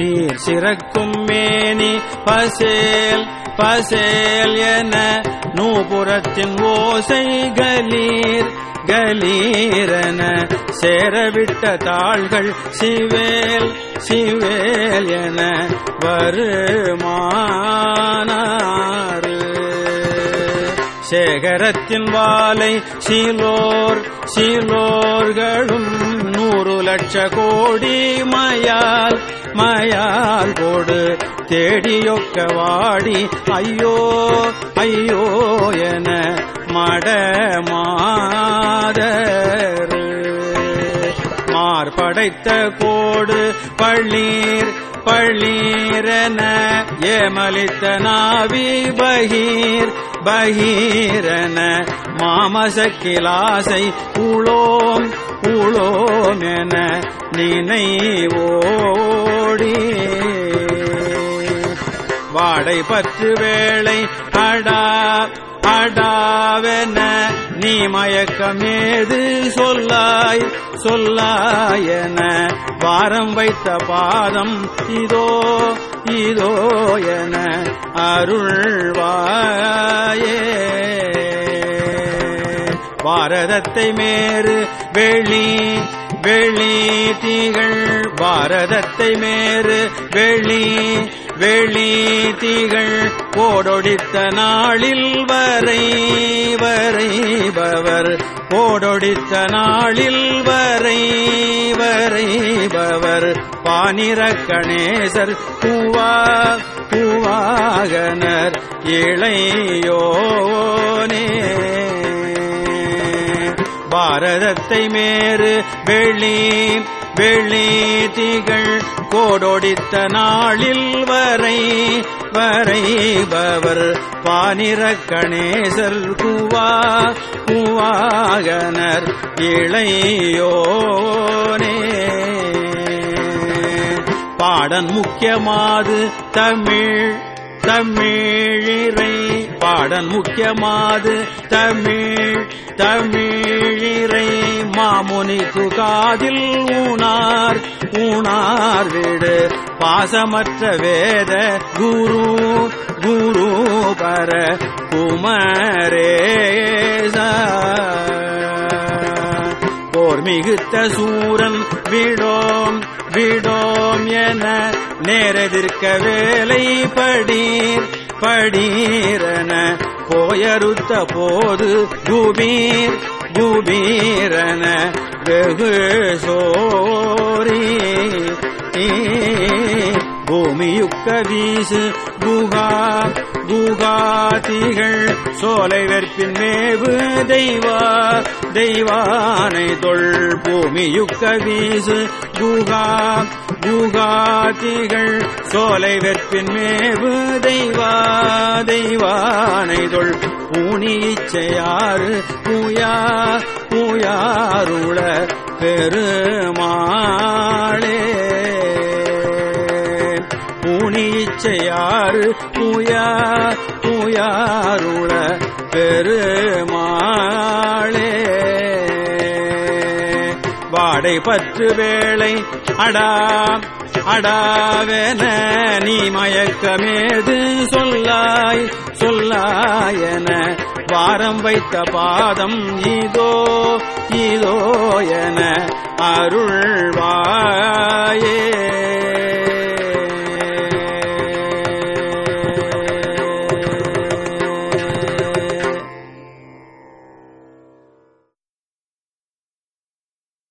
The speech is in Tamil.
சீர் சிறக்கும் மேனி பசேல் பசேல் என நூபுரத்தின் ஓசை கலீர் கலீரன சேரவிட்ட தாள்கள் சிவேல் சிவேல் என வரு நகரத்தின் வாலை சீலோர் சீலோர்களும் நூறு லட்ச கோடி மயால் மயால் கோடு தேடியொக்க வாடி ஐயோ ஐயோ என மடமாதர். மார்படைத்த கோடு பள்ளீர் பள்ளீரன ஏமலித்த நாவி பகீர் பகீரன மாமசக்கிலாசை உளோம் உளோம் என நினைவோடி. வாடை பற்று வேளை அடா அடாவென நீ மயக்கமேது சொல்லாய் சொல்லாயன வாரம் வைத்த பாதம் இதோ இதோ என அருள்வா பாரதத்தை மேறு வெளி வெளி தீகள். பாரதத்தை மேறு வெளி வெளி தீகள். போடொடித்த நாளில் வரை வரைபவர் போடொடித்த நாளில் வரை வரைபவர் பானிர கணேசர் பூவா பூவாகனர். இளையோனே. பாரதத்தை மேறு வெள்ளி வெள்ளி திகழ் கோடொடித்த நாளில் வரை வரைபவர் பானிர கணேசர் குவா குவாகனர் இளையோனே. பாடன் முக்கியமாது தமிழ் தமிழிரை பாடன் முக்கியமாது தமிழ் தமிழிரை மாமுனி காதில் ஊனார் ஊனார் வீடு. பாசமற்ற வேத குரு குரு பர குமரேச. போர் மிகுத்த சூரன் விடோம் விடோம் என நேரெதிர்க்க வேலை படீர் படீரன போயறுத்த போது பூமீர் பூமீரன வெகு சோரி. பூமியுக்க வீசு குகா குகாதிகள் சோலை வெற்பின் மேவு தெய்வா. தெய்வானை தொல் பூமியுக்க வீசு குகா குகாதிகள் சோலை வெற்பின் மேவு. தெய்வா தெய்வானை தொல் பூனி இச்சையாறு. பூயா பூயாருள பெருமாளே. பூனிச்சையாறு பூயா பூயாருள பெருமாளே. வாடை பற்று வேளை அடா அடாவென நீ மயக்கமேது. சொல்லாய் சொல்லாயன வாரம் வைத்த பாதம் இதோ இதோ என அருள்வாயே